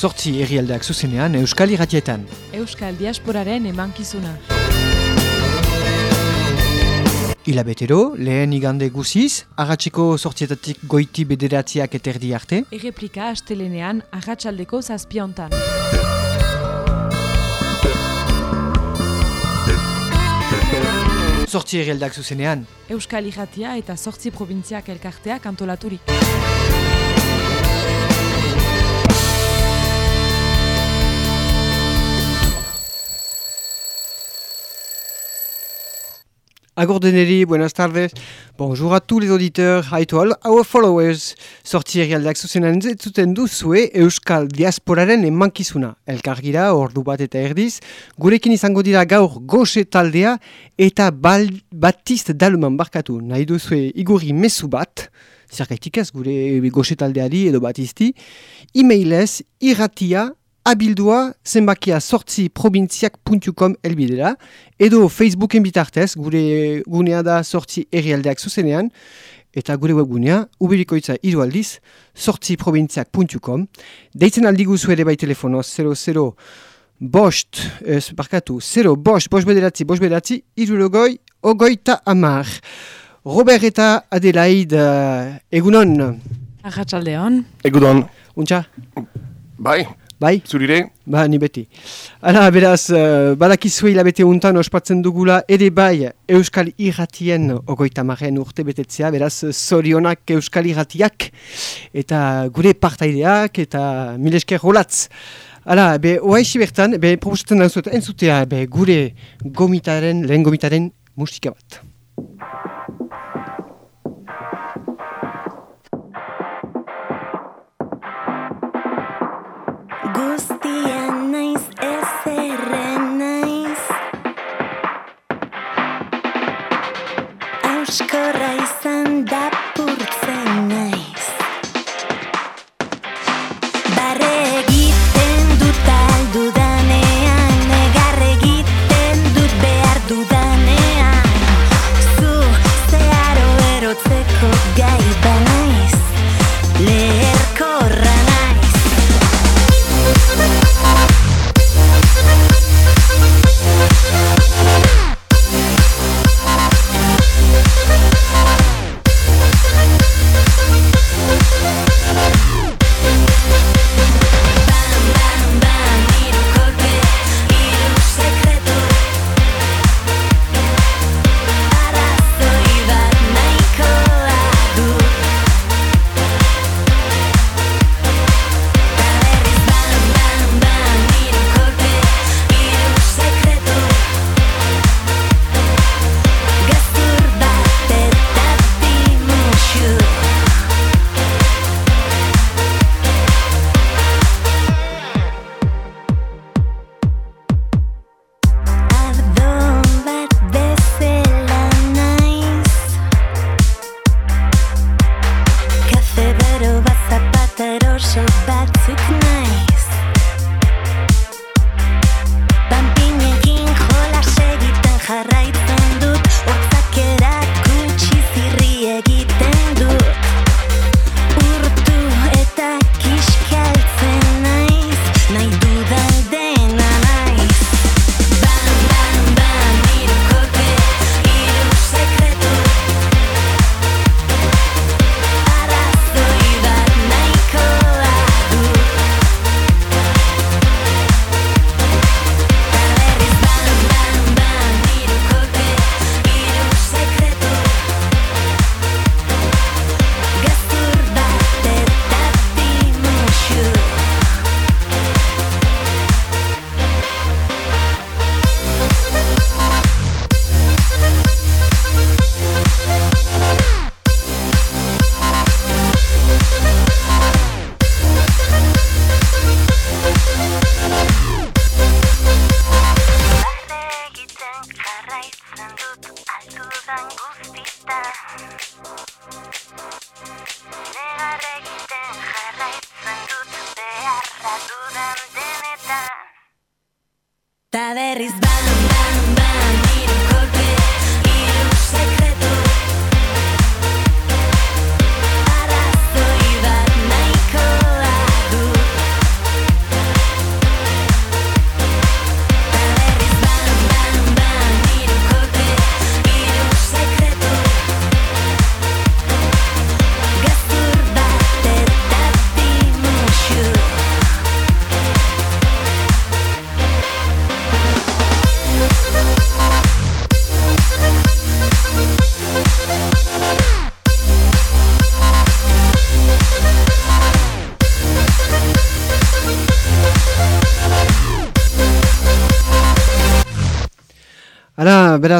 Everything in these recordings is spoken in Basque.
sortzi herrialdeak zuzenean Euskal Iratietan. Euskal Diasporaren emankizuna. Ilabetero, lehen igande guziz, agatziko sortzietatik goiti bederatziak eterdi arte. Erreplika astelenean agatsaldeko zazpiontan. Sortzi herrialdeak zuzenean. Euskal Iratia eta sortzi probintziak elkarteak antolaturik. Agordeneri, buenas tardes. Bonjour à tous les auditeurs, hi to all our followers. Sorti herrialdeak zuzenan entzuten duzue Euskal Diasporaren emankizuna. Elkargira, ordu bat eta erdiz, gurekin izango dira gaur goxe taldea eta bal, batist daluman barkatu. Nahi duzue igurri mesu bat, zerkaitik ez gure goxe taldeari edo batisti, e-mailez irratia abildua zenbakia sortzi probintziak.com elbidera, edo Facebooken bitartez, gure gunea da sortzi errialdeak zuzenean, eta gure webgunea, ubirikoitza iru aldiz, sortzi probintziak.com, deitzen aldigu ere bai telefonoz, 00 bost, ez, barkatu, 0 bost, bost bederatzi, bost bederatzi, irulogoi, ogoita amar. Robert eta Adelaide, uh, egunon? Agatxaldeon. Egunon. Untxa? Bai, Bai? zurire? Ba, ni beti. Hala, beraz, uh, badakizue hilabete untan ospatzen dugula, ere bai Euskal Irratien ogoita marren urte betetzea, beraz, zorionak Euskal Irratiak, eta gure partaideak, eta milesker holatz. Hala, be, oaixi bertan, be, proposatzen da entzutea, be, gure gomitaren, lehen gomitaren musika bat. Auskorra izan da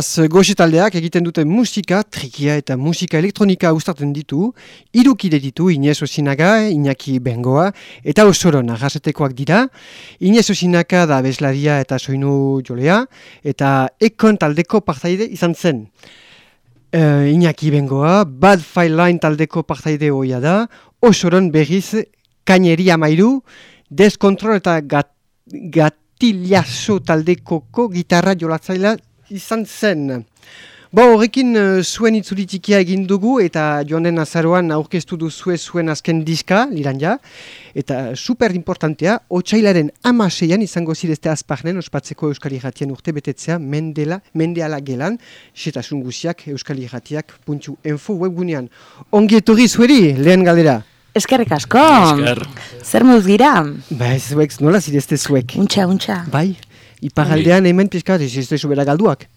beraz, goxe taldeak egiten dute musika, trikia eta musika elektronika ustarten ditu, irukide ditu Inez Osinaga, Iñaki Bengoa, eta Osoron arrasetekoak dira. Inez Osinaka da beslaria eta soinu jolea, eta ekon taldeko partaide izan zen. Uh, Iñaki Bengoa, Bad File Line taldeko partaide hoia da, Osoron berriz kaineri amairu, deskontrol eta gat, gatillaso taldekoko gitarra jolatzaila izan zen. Bo, horrekin eh, zuen itzulitikia egin dugu eta joan den azaroan aurkeztu duzue zuen azken diska, liranja, eta super importantea, otxailaren amaseian izango zirezte azparnen ospatzeko Euskal Irratien urte betetzea mendela, mendeala gelan, setasun guziak euskalirratiak.info webgunean. Ongi etorri zueri, lehen galdera. Eskerrik asko. Esker. Zer muz gira? Ba, ez zuek, nola zirezte zuek? Untxa, untxa. Bai, iparaldean hemen pizka, ez ez zubera galduak.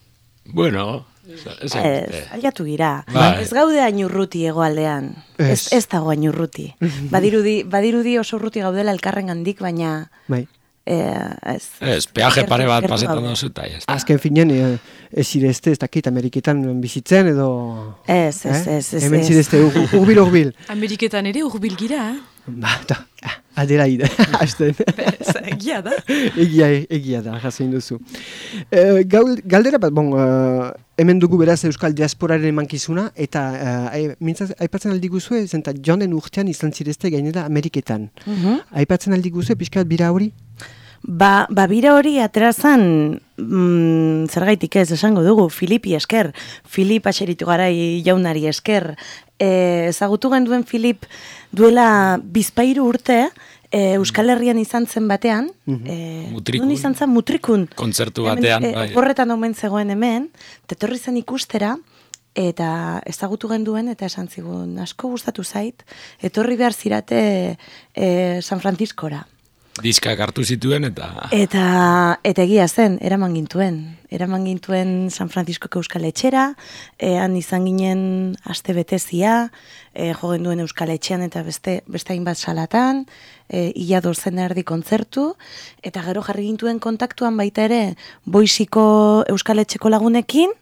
Bueno, ez- ez- Ez, aliatu gira. Bai. Ez gaude hain urruti egoaldean. Ez. Ez, ez dago hain urruti. badirudi, badirudi oso urruti gaudela elkarren gandik, baina Bai. eh, ez. ez, peaje pare bat Gertu pasetan dozu eta ya está. Azken finean, eh, ez zirezte, ez dakit, Ameriketan bizitzen edo... Ez, ez, Eh? ez, ez, Hemen ez. zirezte, ur- urbil urbil. Ameriketan ere urbil gira, eh? Ba, da, ah, adela ida, hasten. Egia da. egia, egia da, jazein duzu. E, gaul, galdera bat, bon, eh, hemen dugu beraz Euskal Diasporaren emankizuna, eta uh, mintzaz, aipatzen aldi guzue, zenta joan den urtean izan zirezte gainera Ameriketan. Mhm. Aipatzen aldi guzue, pixkat bira hori? Ba, ba bira hori aterazan, mm, zergaitik ez esango dugu, Filipi esker, Filip aseritu garai jaunari esker, e, ezagutu genduen Filip duela bizpairu urte, e, Euskal Herrian izan zen batean, e, Mutrikun. nun izan zen mutrikun. Kontzertu Hemen, batean, e, bai. Horretan omen zegoen hemen, tetorri zen ikustera, eta ezagutu genduen eta esan zigun asko gustatu zait, etorri behar zirate e, San Franciscora. Diskak hartu zituen eta... Eta, eta egia zen, eraman gintuen. Eraman gintuen San Franciscoko Euskal Etxera, ean izan ginen aste betezia, e, jo genduen Euskal Etxean eta beste, beste hainbat salatan, e, ia dozen erdi kontzertu, eta gero jarri gintuen kontaktuan baita ere, boiziko Euskal Etxeko lagunekin,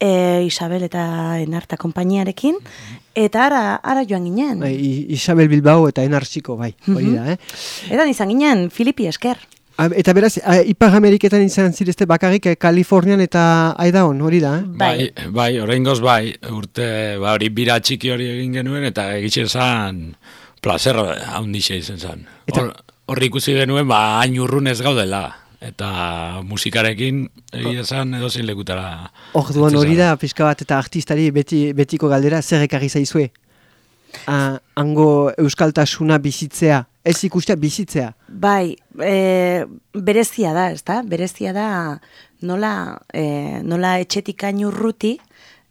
e, Isabel eta Enarta konpainiarekin, eta ara, ara joan ginen. Bai, I- Isabel Bilbao eta Enartziko, bai, hori da, eh? Eta izan ginen, Filipi esker. Eta beraz, Ipar Ameriketan izan zirezte bakarrik eh, Kalifornian eta Aidaon, hori da, eh? Bai, bai, oraingoz bai, urte, ba, hori bira txiki hori egin genuen, eta egitxe zan, placer handixe izan zan. Horri ikusi genuen, ba, hain urrun ez gaudela. Eta musikarekin egia esan edo zein lekutara. Orduan hori da, pixka bat eta artistari beti, betiko galdera zer ekarri zaizue. Ah, hango euskaltasuna bizitzea, ez ikustea bizitzea. Bai, e, berezia da, ez da? Berezia da nola, e, nola etxetik hain urruti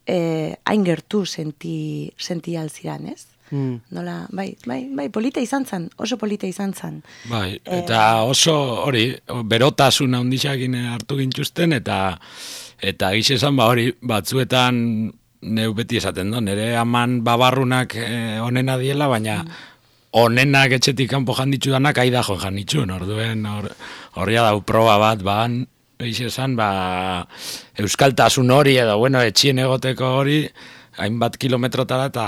e, hain gertu senti, senti alziran, ez? Mm. Nola, bai, bai, bai, polita izan zen, oso polita izan zen. Bai, eta oso hori, berotasun handisakin hartu gintuzten, eta eta gize esan ba hori, batzuetan neu beti esaten do, nire aman babarrunak eh, onena diela, baina onenak etxetik kanpo janditzu danak aida jo janditxun, orduen hor, horria dau proba bat, ban, Eixe esan, ba, euskaltasun hori edo, bueno, etxien egoteko hori, hainbat kilometrotara eta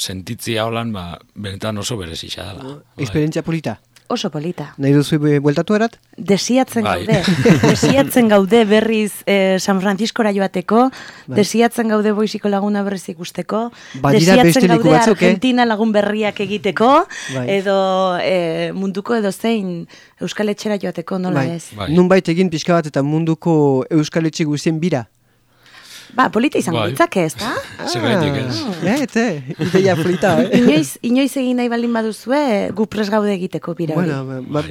sentitzia holan, ba, benetan oso berezisa dela. Bai. Esperientzia polita. Oso polita. Nahi duzu bueltatu erat? Desiatzen Bai. gaude, desiatzen gaude berriz eh, San Franciscora joateko, Bai. desiatzen gaude boiziko laguna berriz ikusteko, Badira desiatzen gaude batzuk, eh? Argentina lagun berriak egiteko, Bai. edo eh, munduko edo zein Euskal Etxera joateko, nola ez? Bai. Nunbait egin pixka bat eta munduko euskaletxe guztien bira. Ba, polita izango Bai. ditzake, ez da? Zergaitik ez. Ah, eh, ete, ideia polita, eh? inoiz, inoiz egin nahi baldin baduzue, gu pres gaude egiteko bira hori. Bueno, ba,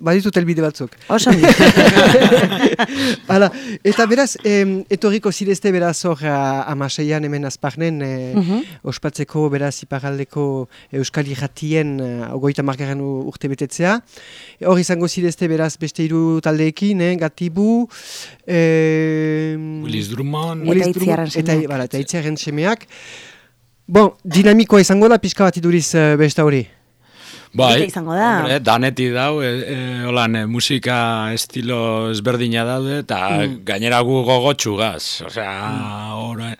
ba, elbide batzuk. Oso. Hala, eta beraz, em, etorriko zirezte beraz hor amaseian hemen azparnen eh, Mhm. ospatzeko beraz iparaldeko Euskal Irratien uh, ogoita margaren urte betetzea. Hor izango zirezte beraz beste hiru taldeekin, eh, Gatibu, eh, Willis Drummond, Willis Itziarren eta, semeak. bala, eta itziarren semeak. Bon, dinamikoa izango da pixka bat iduriz uh, besta hori. Polita izango da. Bai, hombre, daneti dau, e, e, holan, e, musika estilo ezberdina daude, eta Mm. gainera gu gogotxu gaz. Osea, orain,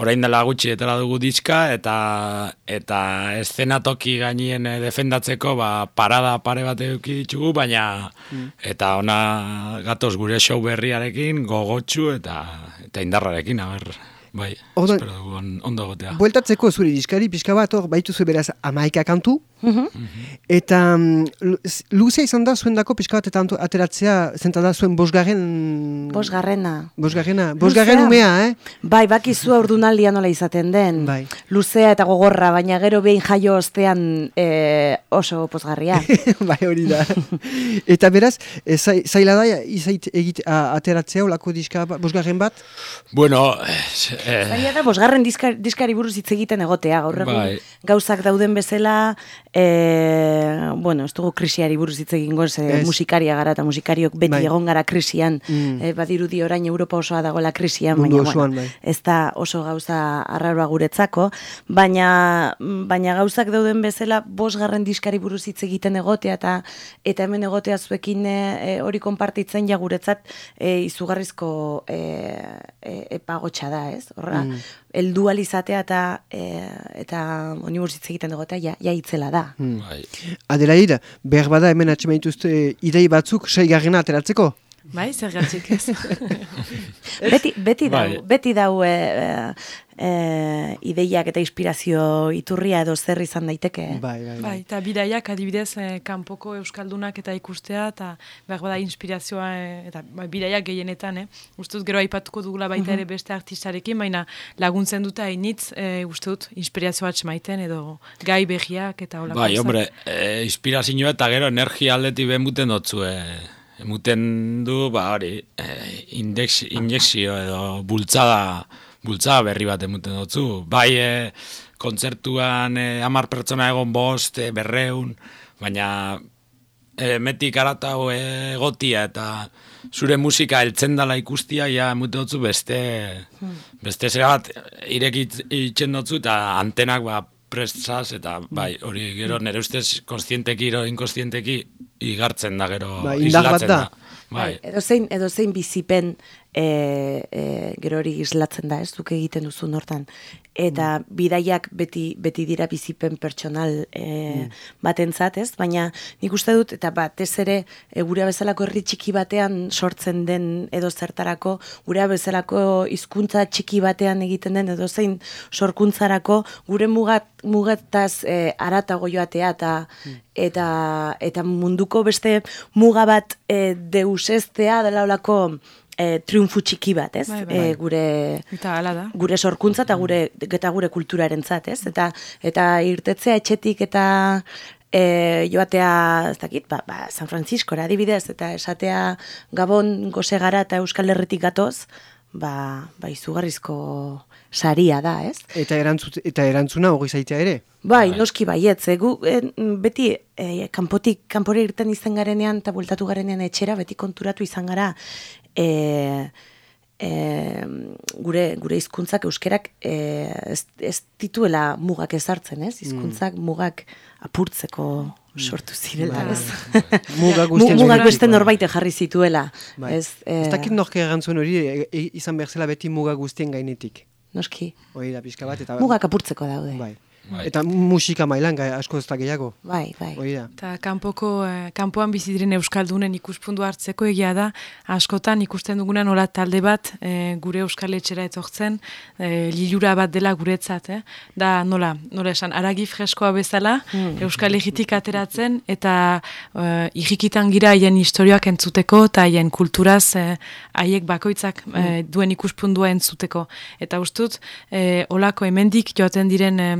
orain dela gutxi etara dugu diska, eta eta eszenatoki gainien e, defendatzeko, ba, parada pare bat eduki ditugu, baina Mm. eta ona gatoz gure show berriarekin, gogotxu eta eta indarrarekin, a ber, bai, Orduan- espero dugu on, ondo gotea. Bueltatzeko zure diskari, pixka bat hor, baituzu beraz amaika kantu, Mhm. eta mm, lu- luze izan da zuen dako pixka bat eta ateratzea, zenta da zuen bosgarren... Bosgarrena. Bosgarrena, bosgarren Luzea. umea, eh? Bai, bakizu aurdunaldia nola izaten den. Bai. Luzea eta gogorra, baina gero behin jaio ostean e, oso pozgarria. bai, hori da. eta beraz, e, zai- zaila da, izait egit, a, ateratzea olako diska ba- bosgarren bat? Bueno, eh, Zaila da, bosgarren diska, diskari buruz hitz egiten egotea, gaur egun Bai. gauzak dauden bezala, e, bueno, ez dugu krisiari buruz hitz egingo, ze musikaria gara eta musikariok beti Bai. egon gara krisian, Mm. e, badirudi orain Europa osoa dagoela krisian, Mundu baina osoan, bueno, bai. ez da oso gauza arraroa guretzako, baina, baina gauzak dauden bezala bosgarren diskari buruz hitz egiten egotea eta eta hemen egotea zuekin e, e, hori konpartitzen ja guretzat e, izugarrizko e, e, epagotxa da, ez? Horra, Mm. Heldu ahal izatea eta e, eta hitz egiten egotea ja, ja itzela da. bai. Adelaida, behar bada hemen atxemaituzte idei batzuk seigarrena ateratzeko? Bai, zer gatzik ez. Beti, beti dau, Bai. beti dau e, e, e, ideiak eta inspirazio iturria edo zer izan daiteke. eh? Bai, bai, Bai, eta bidaiak adibidez eh, kanpoko euskaldunak eta ikustea eta behar bada inspirazioa eh, eta bai, bidaiak gehienetan, eh? Uste dut gero aipatuko dugula baita ere beste artistarekin, baina laguntzen dute hainitz, eh, uste dut inspirazioa atxemaiten edo gai behiak eta holako. Bai, hombre, e, inspirazioa eta gero energia aldetik benbuten dotzu, e, emuten du, ba, hori, e, index, injekzio edo bultzada, bultzada berri bat emuten dotzu. Bai, e, kontzertuan e, amar pertsona egon bost, e, berreun, baina e, metik aratago egotia eta zure musika heltzen dala ikustia, ja, emute dotzu beste, beste zera bat irekit itxen dotzu eta antenak ba, prestzaz eta bai, hori gero nire ustez konstienteki ero inkonstienteki igartzen da gero Bai, islatzen da. Bai, Edo zein, edo zein bizipen e, e, gero hori islatzen da, ez duk egiten duzu hortan. Eta bidaiak beti, beti dira bizipen pertsonal e, batentzat, ez? Baina nik uste dut, eta batez ere, e, gure bezalako herri txiki batean sortzen den edo zertarako, gure bezalako hizkuntza txiki batean egiten den edo zein sorkuntzarako, gure mugat, mugataz e, aratago joatea eta eta eta munduko beste muga bat e, deusestea dela olako e, triunfu txiki bat, ez? Bai, bai. E, gure Eta hala da. gure sorkuntza eta gure eta gure kulturarentzat, ez? Eta eta irtetzea etxetik eta e, joatea, ez dakit, ba, ba, San Franciscora adibidez, eta esatea Gabon gose gara eta Euskal Herritik gatoz, ba, ba izugarrizko saria da, ez? Eta, erantzut, eta erantzuna hori zaitea ere? Bai, noski baietz, eh, gu eh, beti eh, kanpotik kanpora irten izan garenean eta bueltatu garenean etxera beti konturatu izan gara eh, eh, gure gure hizkuntzak euskerak eh, ez, ez dituela mugak ezartzen, ez? Hizkuntzak mugak apurtzeko sortu zirela, Bai. ez? Guztien Mugak gainetik, beste bai. norbait jarri zituela, Bai. ez? eh, Ez dakit norke erantzun hori e, e, izan behar zela beti muga guztien gainetik. noski. Hori da pixka bat, eta... Mugak apurtzeko daude. Bai. Bai. Eta musika mailan gai asko ez da gehiago. Bai, bai. Hori da. Eta kanpoko, eh, kanpoan bizi diren euskaldunen ikuspundu hartzeko egia da, askotan ikusten duguna nola talde bat eh, gure euskal etxera etortzen, eh, lilura bat dela guretzat, eh? Da nola, nola esan, aragi freskoa bezala, euskal egitik ateratzen, eta eh, irrikitan gira haien historioak entzuteko, eta haien kulturaz eh, haiek bakoitzak eh, duen ikuspundua entzuteko. Eta ustut, eh, olako hemendik joaten diren eh,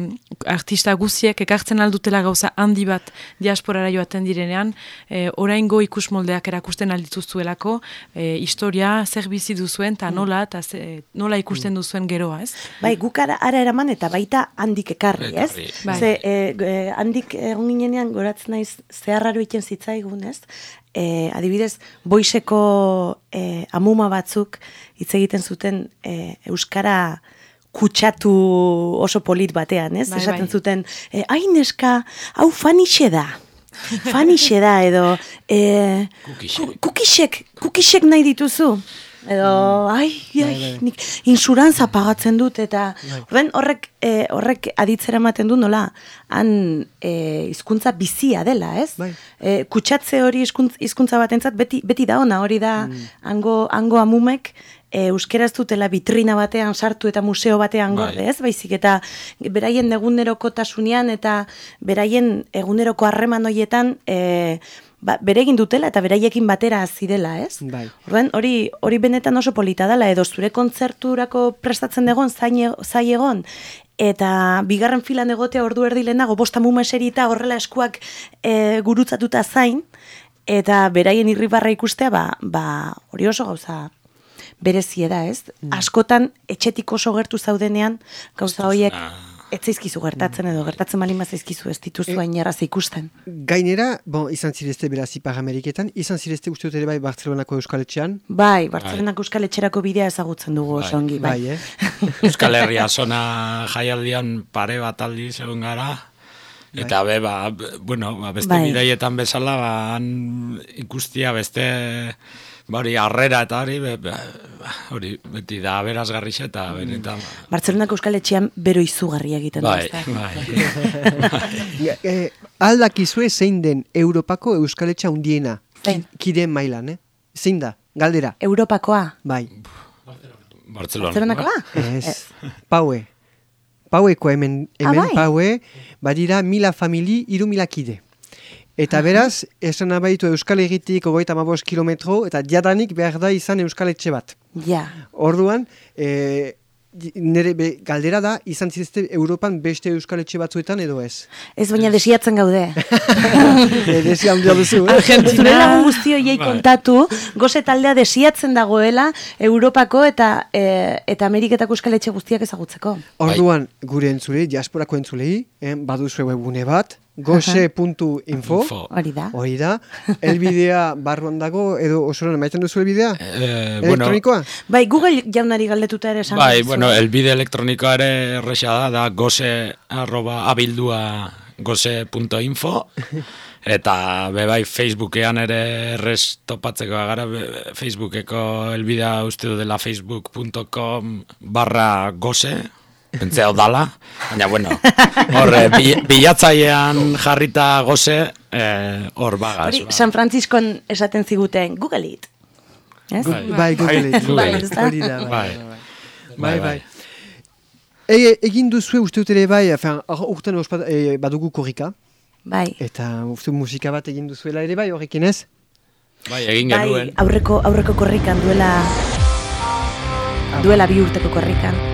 artista guziek ekartzen aldutela gauza handi bat diasporara joaten direnean, e, oraingo ikusmoldeak erakusten aldituzuelako, e, historia zer bizi duzuen, eta nola, eta ze- nola ikusten duzuen geroa, ez? Bai, guk ara, ara eraman eta baita handik ekarri, ez? Bai. Ze, e, e, handik egon ginenean goratzen naiz zeharraro iten zitzaigun, ez? E, adibidez, boiseko e, amuma batzuk hitz egiten zuten e, euskara kutsatu oso polit batean, ez? Bai, Esaten bai. zuten, e, ai neska, hau fanixe da. Fanixe da, edo... E, Kukixek. kukixek, kukixek nahi dituzu. Edo, ai, ai, nik insurantza pagatzen dut, eta horren horrek, e, horrek aditzera ematen du nola, han e, hizkuntza bizia dela, ez? Bai. E, kutsatze hori hizkuntz- hizkuntza batentzat beti, beti da ona, hori da hango, hango amumek, e, euskeraz dutela vitrina batean sartu eta museo batean Bai. gorde, ez? Baizik eta beraien egunerokotasunean eta beraien eguneroko harreman hoietan e, ba, beregin dutela eta beraiekin batera zirela, ez? Bai. Orduan, hori, hori benetan oso polita dela, edo zure kontzerturako prestatzen egon, zain, e- zai egon, eta bigarren filan egotea ordu erdi lehenago, bosta mumeserita horrela eskuak e, gurutzatuta zain, eta beraien irribarra ikustea, ba, ba hori oso gauza berezie da, ez? Askotan, etxetik oso gertu zaudenean, gauza horiek ez zaizkizu gertatzen edo gertatzen bali zaizkizu ez dituzu hain erraz ikusten. Gainera, bon, izan zirezte beraz Ipar Ameriketan, izan zirezte uste dut ere bai Bartzelonako Euskaletxean, Bai, Bartzelonak Euskal Etxerako bidea ezagutzen dugu oso ongi, bai. bai, eh? Euskal Herria zona jaialdian pare bat aldiz egon gara. Eta be, ba, bueno, ba, beste Bai. bidaietan bezala, ba, han ikustia beste, ba, hori, harrera eta hori, be, be, hori, beti da aberazgarrixa eta benetan, ba, Bartzelonako Euskal Etxean bero izugarri egiten du, bai, bai. eh, aldakizue zein den Europako Euskaletxa hundiena, Zein? kideen mailan, eh? Zein da, galdera, Europakoa, bai. Bartzelona. Bartzelonakoa? Ez, Paue. Paueko hemen, Ah, hemen bai. Paue, badira mila famili, iru mila kide. Eta beraz, esan abaitu Euskal Herritik ogoita mabos kilometro, eta diadanik behar da izan Euskal Etxe bat. Ja. Orduan, e, nire be, galdera da, izan zizte Europan beste Euskal Etxe batzuetan edo ez. Ez baina desiatzen gaude. e, Desi handia duzu, eh? Zure lagun guzti horiei Bai. kontatu, goze taldea desiatzen dagoela Europako eta e, eta Ameriketako Euskal Etxe guztiak ezagutzeko. Orduan, gure entzulei, diasporako entzulei, eh, baduzu webgune bat, goxe.info, Info. Hori da. hori da, elbidea barruan dago, edo osoran maiten duzu elbidea? Eh, bueno, Elektronikoa? Bai, Google jaunari galdetuta ere esan. Bai, bueno, elbide elektronikoa ere erresa da, da goze arroba abildua goze.info eta be bai Facebookean ere errez topatzeko gara Facebookeko elbidea uste du dela facebook.com barra goze pentsea dala, baina bueno, hor eh, bi- bilatzailean jarrita goze eh, hor bagaz. Hori. San Franciscon esaten ziguten, Google it. Gu- Bai, Google. Bai, Google. Bai, hori da, bai, Bai. bai, bai. Bai, bai. E, egin duzue uste dut ere bai, enfin, hor- urten ospat, e, badugu korrika, Bai. eta uste musika bat egin duzuela ere bai horrekin ez? Bai, egin Bai, genuen. aurreko, aurreko korrikan duela duela bi urteko korrikan.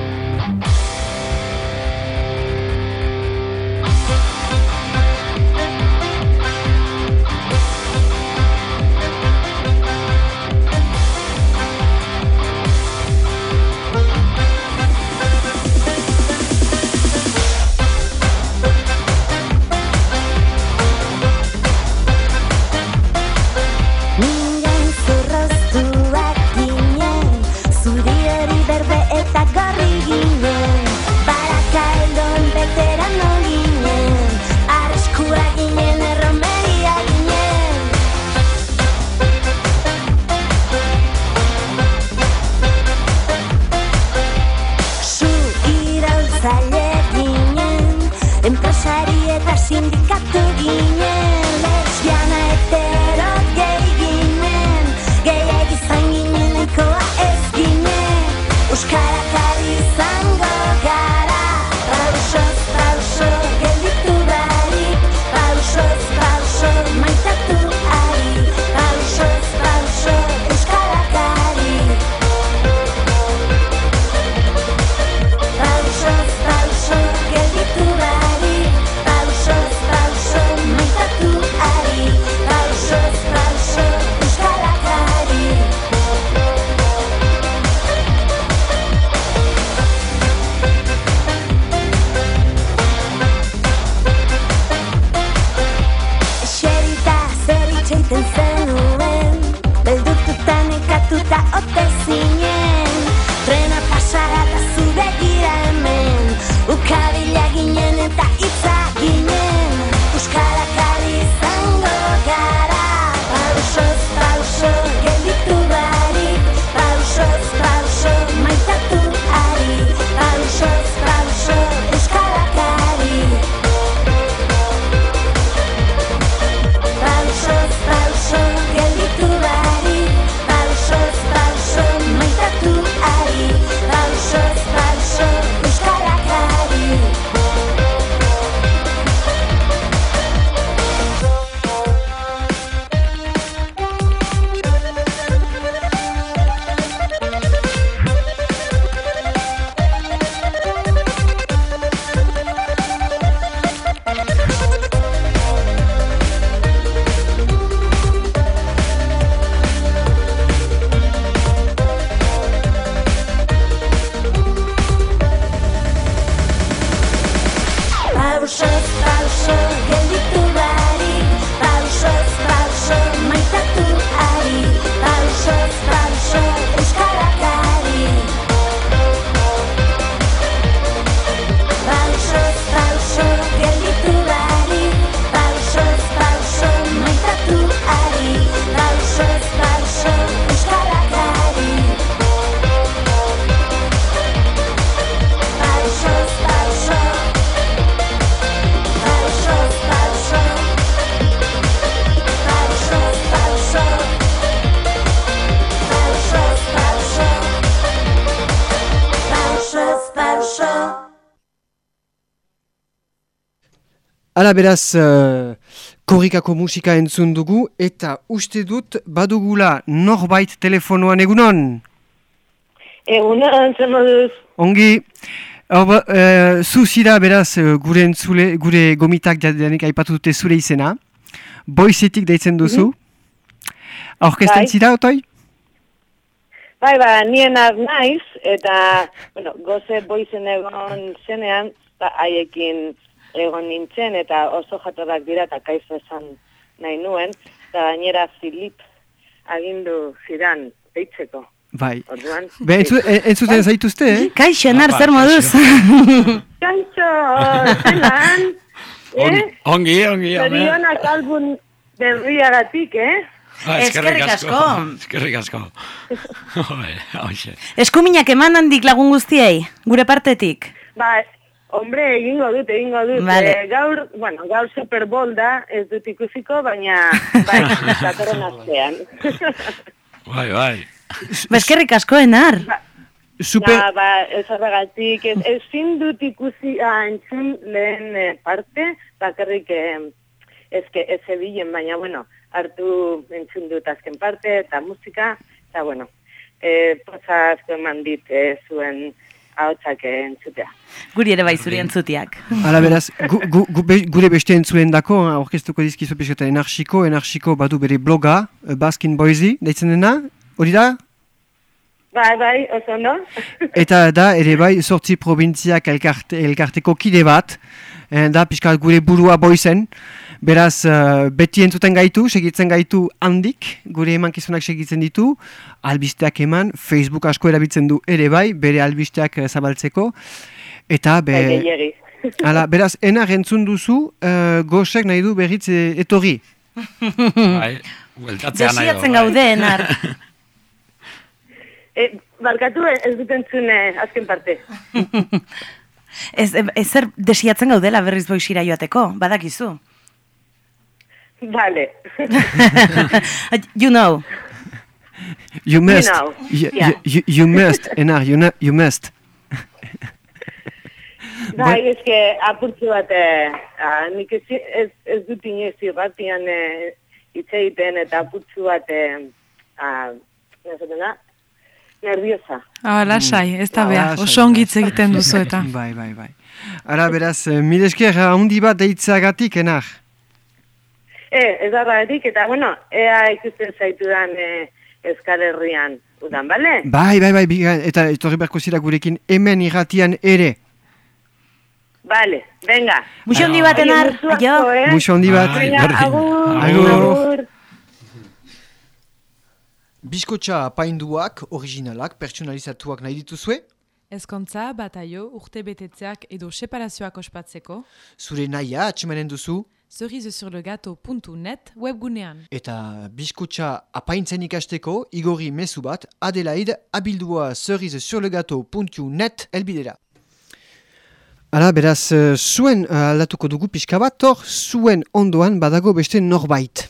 Ala beraz, uh, korrikako musika entzun dugu, eta uste dut badugula norbait telefonoan egunon. Egunon, zer moduz? Ongi, hor, ba, uh, zu zira beraz eh, gure entzule, gure gomitak jadenik aipatu dute zure izena. Boizetik deitzen duzu. Aurkezten Bai. zira, otoi? Bai, ba, nien naiz, eta, bueno, goze boizen egon zenean, ba, haiekin egon nintzen, eta oso jatorrak dira, eta kaizo esan nahi nuen, eta gainera Filip agindu zidan deitzeko. Bai. Orduan, Be, entzu, en- entzuten zaituzte, eh? Kaixo, Apa, zer moduz? Kaixo, zelan, On, eh? ongi, ongi, ame. Zorionak album berriagatik, eh? Ah, Eskerrik asko. Eskerrik asko. Bai, hoxe. Eskuminak eman handik lagun guztiei, gure partetik. Ba, hombre, egingo dut, egingo dut. Vale. Eh, gaur, bueno, gaur Super Bowl da, ez dut ikusiko, baina, bai, datorren astean. Bai, bai. Ba, eskerrik asko, enar. Super, Ja, ba, ez horregatik, ez, ezin dut ikusi ah, entzun lehen eh, parte, bakarrik eh, ezke, ez ebilen, baina, bueno, hartu entzun dut azken parte, eta musika, eta, bueno, eh, poza asko eman dit eh, zuen ahotsak eh, entzutea. Guri ere bai zuri entzutiak. ala beraz, gu, gu, gu, gure beste entzulen dako, aurkeztuko dizkizu pixketa enarxiko, enarxiko badu bere bloga, eh, Baskin Boise, deitzen dena, hori da? Bai, bai, oso ondo. Eta da, ere bai, sortzi probintziak elkarte, elkarteko kide bat, eh, da pixkat gure burua boizen, beraz, eh, beti entzuten gaitu, segitzen gaitu handik, gure emankizunak segitzen ditu, albisteak eman, Facebook asko erabiltzen du ere bai, bere albisteak eh, zabaltzeko, eta be... Bai. Hala, beraz, enar entzun duzu, uh, gosek nahi du berriz eh, etorri. Bai, bueltatzea nahi Desiatzen bai. gaude, enar. E, barkatu ez dut entzun eh, azken parte. Ez, ez zer desiatzen gaudela berriz boixira joateko, badakizu. Vale. you know. You must. know, You, yeah. you, you must, enar, you, na- you must. Bai, eske apurtzu bat, eh, ah, nik ez, ez, ez dut inoiz irratian eh, hitz egiten eta apurtzu bat, eh, ah, esaten da, nerviosa. Ah, lasai, ez da Ah, behar, oso ongitz egiten duzu eta. Bai, bai, bai. Ara, beraz, eh, mil esker handi bat deitzagatik, enar. E, ez da rarik, eta bueno, ea ikusten zaitudan eh, Euskal Herrian, udan, bale? Bai, bai, bai, biga, eta etorri beharko zira gurekin hemen irratian ere. Bale, venga. Muxo handi bat, enar. Aio. eh? Muxo handi bat. Agur. Agur. Bizkotxa apainduak, originalak, pertsonalizatuak nahi dituzue, Ezkontza, bataio, urte betetzeak edo separazioak ospatzeko, zure nahia atxemanen duzu, cerisesurlegato.net webgunean. eta bizkotxa apaintzen ikasteko, igorri mezu bat, Adelaide, abildua cerissurlegato.net elbidera. Hala, beraz, eh, zuen eh, aldatuko dugu pixka bat, hor, zuen ondoan badago beste norbait.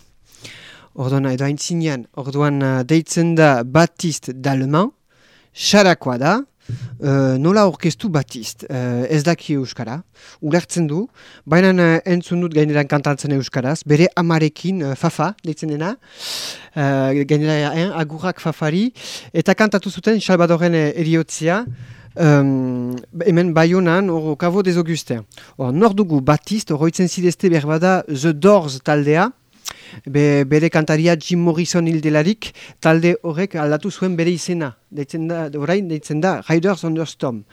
Orduan, edo haintzinean, orduan eh, deitzen da Baptiste Dalman, xarakoa da, eh, nola orkestu Baptiste, eh, ez daki euskara, ulertzen du, baina eh, entzun dut gaineran kantatzen euskaraz, bere amarekin eh, fafa, deitzen dena, uh, gainera eh, agurrak fafari, eta kantatu zuten Salvadoren eh, eriotzia, um, hemen Bayonan, hor Cabo des Augustins. Hor, nor dugu Baptiste, horoitzen zidezte berbada The Doors taldea, Be, bere kantaria Jim Morrison hildelarik, talde horrek aldatu zuen bere izena. Deitzen da, orain deitzen da, Riders on the Storm.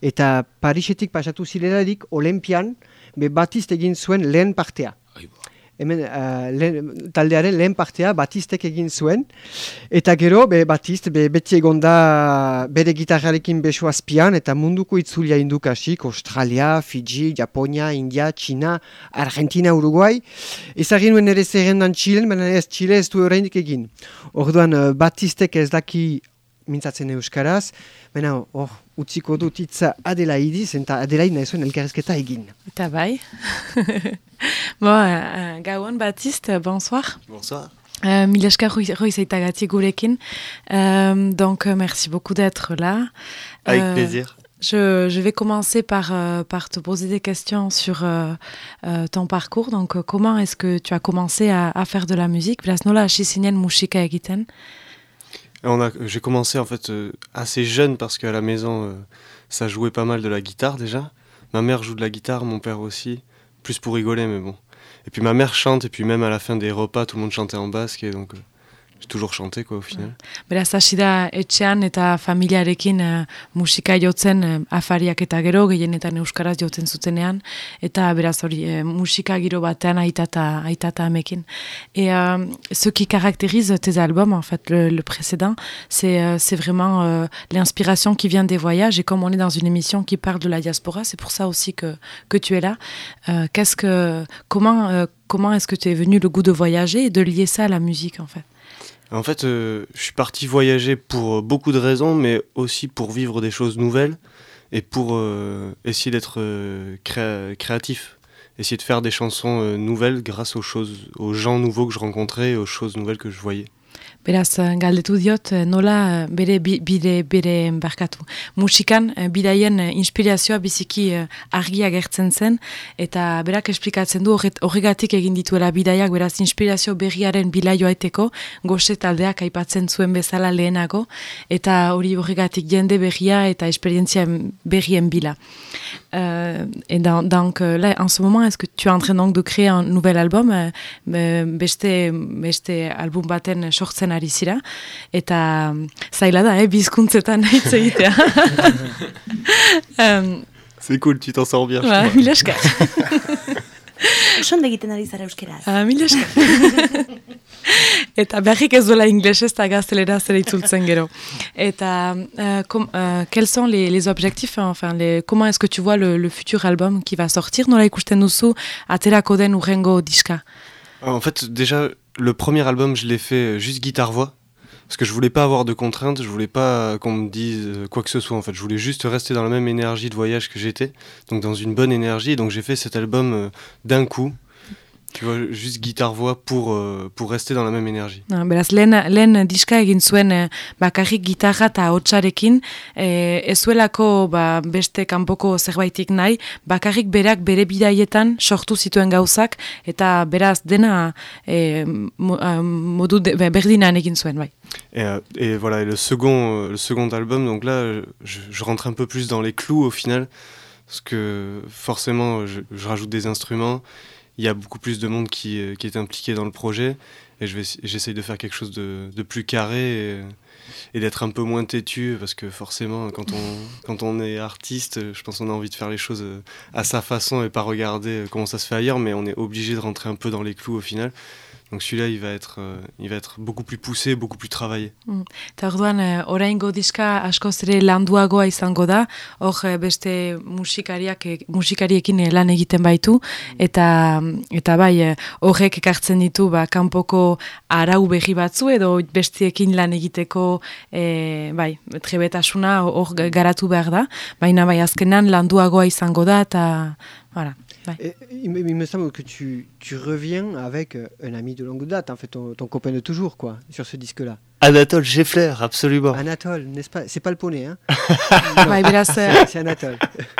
Eta Parisetik pasatu zilelarik, Olimpian, be Batiste egin zuen lehen partea. Hemen uh, lehen, taldearen lehen partea Batistek egin zuen. Eta gero, be, Batist, be, beti egonda bere gitarrarekin beso azpian, eta munduko itzulia indukasik, Australia, Fiji, Japonia, India, China, Argentina, Uruguay. Ezagin nuen ere zerrendan Txilen, baina ez Txile ez du oraindik egin. Orduan, uh, Batistek ez daki mintzatzen euskaraz, baina hor, utziko dut hitza Adelaidiz, eta Adelaide nahi zuen elkarrezketa egin. Eta bai. bon, uh, gauan, Baptiste, bonsoir. Bonsoir. Euh, gurekin. Euh, donc, euh, merci beaucoup d'être là. Avec Euh, plaisir. Je, je vais commencer par, euh, par te poser des questions sur euh, euh, ton parcours. Donc, euh, comment est-ce que tu as commencé à, à faire de la musique? Beraz, nola hasi zinen musika egiten J'ai commencé en fait euh, assez jeune parce qu'à la maison, euh, ça jouait pas mal de la guitare déjà. Ma mère joue de la guitare, mon père aussi, plus pour rigoler, mais bon. Et puis ma mère chante, et puis même à la fin des repas, tout le monde chantait en basque, et donc euh, j'ai toujours chanté quoi au final. Beraz, hasi da etxean eta familiarekin eh, musika jotzen eh, afariak eta gero, gehienetan euskaraz jotzen zutenean, eta beraz hori eh, musika giro batean aita eta aita eta amekin. Et ce qui caractérise tes albums, en fait, le, le précédent, c'est c'est vraiment l'inspiration qui vient des voyages. Et comme on est dans une émission qui parle de la diaspora, c'est pour ça aussi que, que tu es là. Qu'est-ce que, comment, comment est-ce que tu es venu le goût de voyager et de lier ça à la musique, en fait? En fait, euh, je suis parti voyager pour euh, beaucoup de raisons, mais aussi pour vivre des choses nouvelles et pour euh, essayer d'être créa- créatif, essayer de faire des chansons nouvelles grâce aux choses, aux gens nouveaux que je rencontrais aux choses nouvelles que je voyais. Beraz, eh, galdetu diot, eh, nola eh, bere, bi- bide, bere barkatu. Musikan, bidaien inspirazioa biziki argia gertzen zen, eta berak esplikatzen du horregatik egin dituela bidaiak, beraz, inspirazio berriaren bilaioa eteko, goze taldeak aipatzen zuen bezala lehenago, eta hori horregatik jende berria eta esperientzia berrien bila. Euh, et dans- donc là, en ce moment, est-ce que tu es en train donc de créer un nouvel album euh, beste, beste album baten sortzen ari zira eta mm, zaila da, eh, bizkuntzetan hitz egitea. um, C'est cool, tu t'en sors bien. je ba, crois. mila esker. Oso ondo egiten ari zara euskeraz. Ah, mila esker. eta beharrik ez duela inglesez eta gaztelera zera itzultzen gero. Eta euh, com, euh, quels sont les, les objectifs, enfin, les, comment est-ce que tu vois le, le futur album qui va sortir? Nola ikusten duzu aterako den urrengo diska? En fait, déjà, le premier album, je l'ai fait juste guitare-voix. Parce que je voulais pas avoir de contraintes, je voulais pas qu'on me dise euh, quoi que ce soit. En fait, je voulais juste rester dans la même énergie de voyage que j'étais. Donc, dans une bonne énergie. Donc, j'ai fait cet album euh, d'un coup. Tu vois, juste guitare-voix pour, euh, pour rester dans la même énergie. Ah, Beraz, lehen, lehen diska egin zuen eh, bakarrik gitarra eta hotxarekin, eh, ez zuelako ba, beste kanpoko zerbaitik nahi, bakarrik berak bere bidaietan sortu zituen gauzak, eta beraz dena eh, mo, ah, modu de, be- berdinan egin zuen, bai. Et, euh, et voilà, et le second, euh, le second album, donc là, je, je rentre un peu plus dans les clous au final. Parce que forcément, je, je rajoute des instruments. Il y a beaucoup plus de monde qui, euh, qui est impliqué dans le projet. Et je j'essaye de faire quelque chose de, de plus carré et, et d'être un peu moins têtu. Parce que forcément, quand on, quand on est artiste, je pense qu'on a envie de faire les choses euh, à sa façon et pas regarder euh, comment ça se fait ailleurs. Mais on est obligé de rentrer un peu dans les clous au final. Donc celui-là, il va être, euh, il va être beaucoup plus poussé, beaucoup plus travaillé. Eta orduan, eh, oraingo diska askoz ere landuagoa izango da, hor eh, beste musikariak, eh, musikariekin lan egiten baitu, eta, eta bai, horrek ekartzen ditu ba, kanpoko arau berri batzu, edo bestiekin lan egiteko eh, bai, trebetasuna hor ga- garatu behar da, baina bai azkenan landuagoa izango da, eta, voilà, il, me, semble que tu, reviens avec un ami de longue date, en fait, ton, ton copain de toujours, quoi, sur ce disque-là. Anatole Geffler, absolument. Anatole, n'est-ce pas? C'est pas le poney, hein? Bai, beraz, C'est Anatole.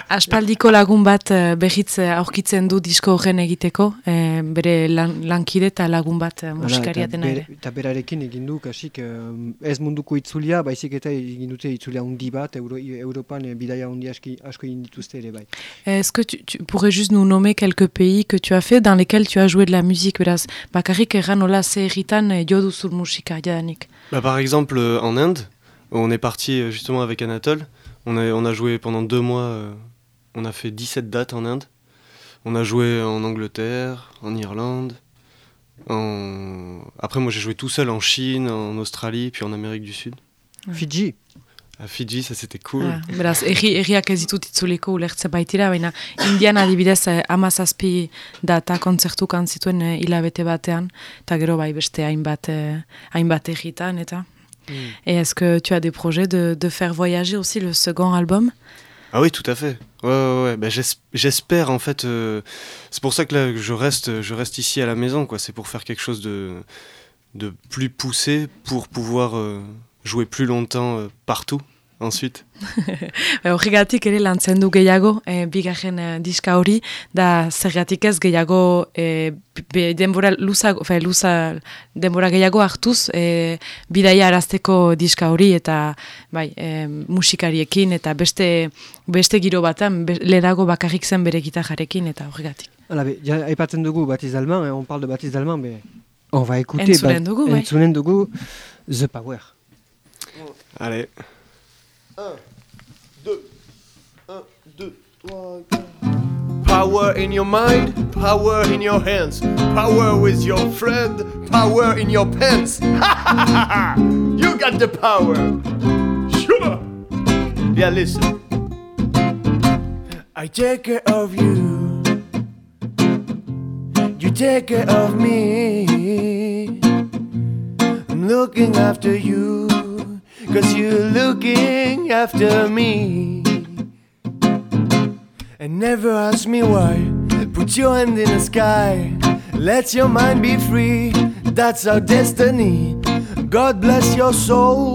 Aspaldiko lagun bat eh, berriz eh, aurkitzen du disko horren egiteko, eh, bere lan, lankide eta lagun bat eh, musikaria dena ere. Eta berarekin egin du, kasik, eh, ez munduko itzulia, baizik eta egin dute itzulia hundi bat, Euro, Europan bidaia aski, asko egin dituzte ere, bai. Est-ce que tu, tu pourrais juste nous nommer quelques pays que tu as fait dans lesquels tu as joué de la musique, beraz, bakarrik erran nola ze herritan eh, jo duzul musika jadanik. Bah, par exemple, euh, en Inde, on est parti euh, justement avec Anatole. On a, joué pendant deux mois, euh, on a fait 17 dates en Inde. On a joué en Angleterre, en Irlande. Après, moi j'ai joué tout seul en Chine, en Australie, puis en Amérique du Sud. Fidji. À Fidji, ça c'était cool. Ah, beraz, erri, erriak ez ditut itzuliko ulertze baitira, baina Indian adibidez eh, amazazpi data kontzertukan zituen eh, hilabete batean, eta gero bai beste hainbat, eh, hainbat erritan, eta... Et est-ce que tu as des projets de, de faire voyager aussi le second album? Ah oui, tout à fait. Ouais, ouais, ouais. Bah, j'es- J'espère en fait. euh, C'est pour ça que là, je reste, je reste ici à la maison, quoi. C'est pour faire quelque chose de, de plus poussé pour pouvoir euh, jouer plus longtemps euh, partout ensuite. E, Horregatik ere lantzen du gehiago e, bigarren e, diska hori, da zergatik ez gehiago e, be, denbora luza, fe, luza denbora gehiago hartuz e, bidaia arazteko diska hori eta bai, e, musikariekin eta beste beste giro batan be, lehenago bakarrik zen bere gitarrarekin eta horregatik. Hala, be, ja, aipatzen dugu Baptiste Dalman, eh, on parle de Baptiste Dalman, be, on va écouter... Entzunen dugu, bai. Entzunen dugu The Power. Allez. Power in your mind, power in your hands, power with your friend, power in your pants. you got the power. Sure. Yeah, listen. I take care of you. You take care of me. I'm looking after you. Cause you're looking after me. And never ask me why. Put your hand in the sky. Let your mind be free. That's our destiny. God bless your soul.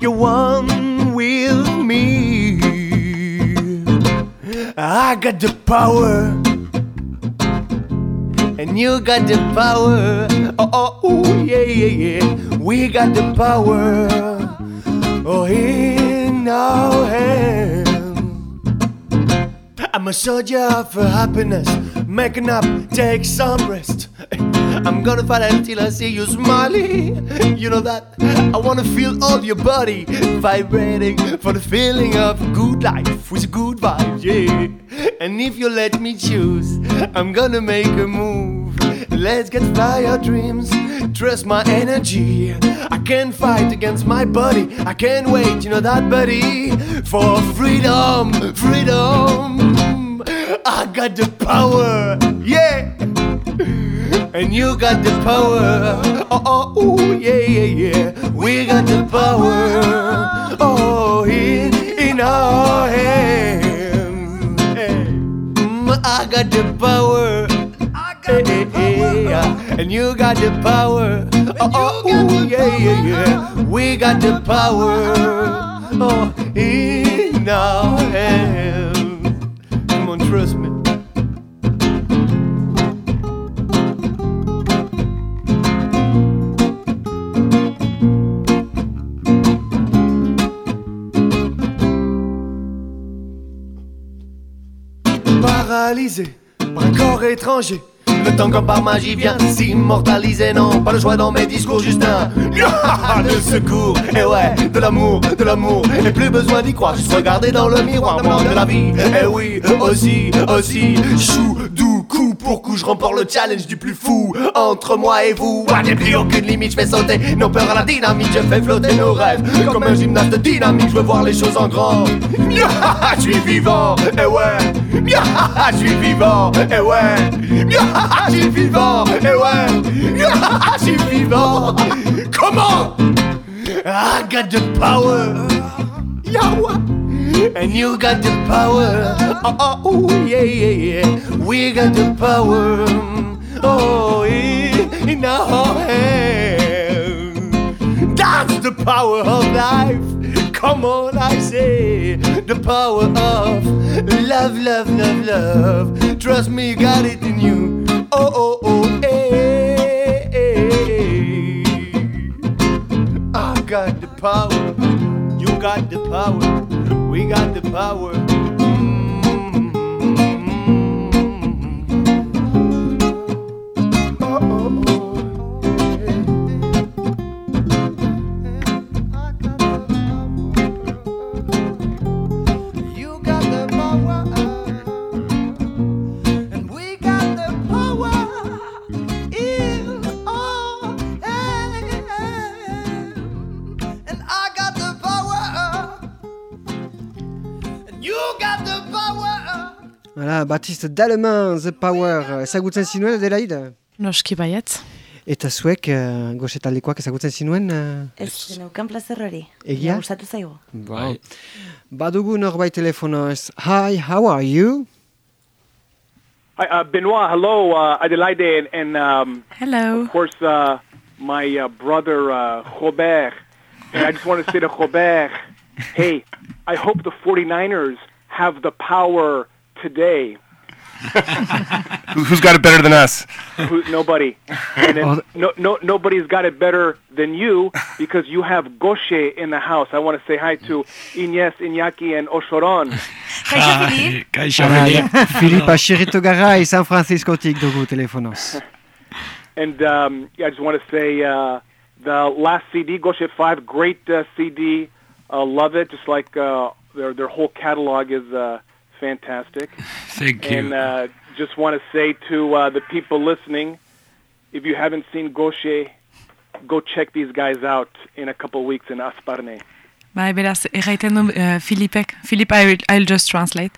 You're one with me. I got the power. And you got the power. Oh, oh, yeah, yeah, yeah. We got the power. Oh, in our hands. I'm a soldier for happiness. Making up, take some rest. I'm gonna fight until I see you smiling. You know that? I wanna feel all your body vibrating for the feeling of good life with a good vibe, yeah. And if you let me choose, I'm gonna make a move. Let's get fly our dreams. Trust my energy. I can't fight against my body. I can't wait, you know that, buddy, for freedom, freedom. I got the power, yeah. And you got the power. Oh, oh, ooh, yeah, yeah, yeah. We got the power. Oh, in, in our hands. Hey. Mm, I got the power. Hey, hey, hey, yeah. And you got the power. Oh, oh, ooh, yeah, yeah, yeah. We got the power. Oh, in our hands. Come on, trust me. Paralysé par un corps étranger. Le temps comme par magie vient s'immortaliser, non, pas le choix dans mes discours, juste un de secours, et ouais, de l'amour, de l'amour, et plus besoin d'y croire, juste regarder dans le miroir, moi de la vie, et oui, aussi, aussi, chou, pour coup, je remporte le challenge du plus fou, entre moi et vous, ah, j'ai plus aucune limite, je fais sauter nos peurs à la dynamite, je fais flotter nos rêves, comme un gymnaste dynamique, je veux voir les choses en grand, je suis vivant, et ouais, je suis vivant, et ouais, je suis vivant, et ouais, je suis vivant, comment? I got the power, Yahweh. And you got the power. Oh, oh, yeah, yeah, yeah. We got the power. Oh, in, in our hands. That's the power of life. Come on, I say. The power of love, love, love, love. Trust me, you got it in you. Oh, oh, oh, hey, hey. I got the power. You got the power. We got the power. Hala, Baptiste Dalleman, The Power, ezagutzen zinuen, Adelaide? Noski baiet. Eta zuek, uh, goxetaldekoak ezagutzen zinuen? Uh, Ez, zeneukan plazer hori. Egia? Ja, Gustatu zaigu. Bai. Badugu norbait telefonoz. Hi, how are you? Hi, uh, Benoit, hello, uh, Adelaide, and, and um, Hello. of course, uh, my uh, brother, uh, Robert. And I just want to say to Robert, hey, I hope the 49ers have the power today. Who- Who's got it better than us? Who, nobody. And then no, no, nobody's got it better than you because you have Goshe in the house. I want to say hi to Ines, Iñaki, and Oshoron. Ai, Kaixo, Ara, Filip. Filipa Xerrito Garai, San Franciscotik dugu telefonoz. And um, yeah, I just want to say uh, the last CD, Goshe 5, great uh, CD. Uh, love it. Just like uh, their, their whole catalog is uh, fantastic. Thank you. And uh, just want to say to uh, the people listening, if you haven't seen Goshe, go check these guys out in a couple weeks in Asparne. Bai, beraz, erraiten du uh, Filipek, Filip, I will, I'll just translate.